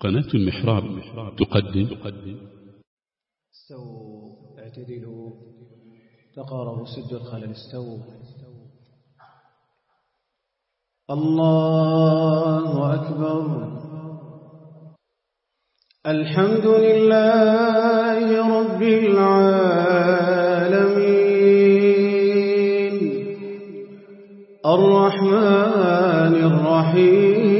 قناة المحراب تقدم. استووا اعتدلوا. تقاربوا سدوا الخلل استووا الله أكبر. الحمد لله رب العالمين. الرحمن الرحيم.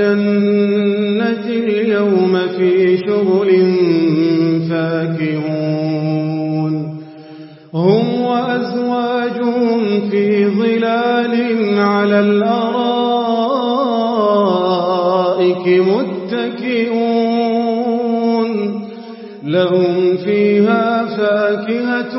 الجنة اليوم في شغل فاكهون. هم وأزواجهم في ظلال على الأرائك متكئون. لهم فيها فاكهة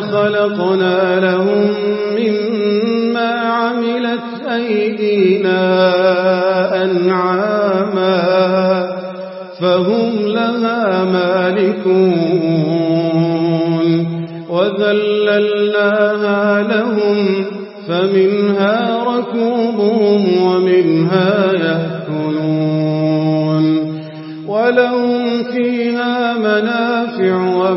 خلقنا لهم مما عملت أيدينا أنعاما فهم لها مالكون وذللناها لهم فمنها ركوبهم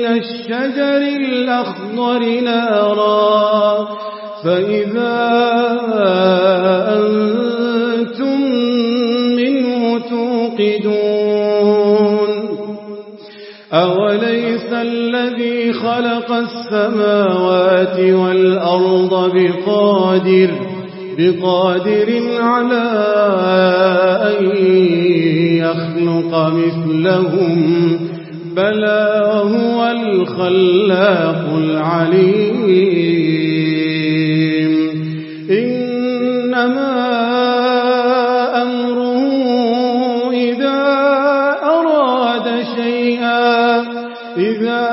من الشجر الأخضر نارا فإذا أنتم منه توقدون. أوليس الذي خلق السماوات والأرض بقادر بقادر على أن يخلق مثلهم بلى هو الخلاق العليم. إنما أمره إذا أراد شيئا إذا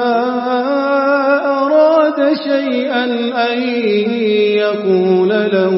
أراد شيئا أن يقول له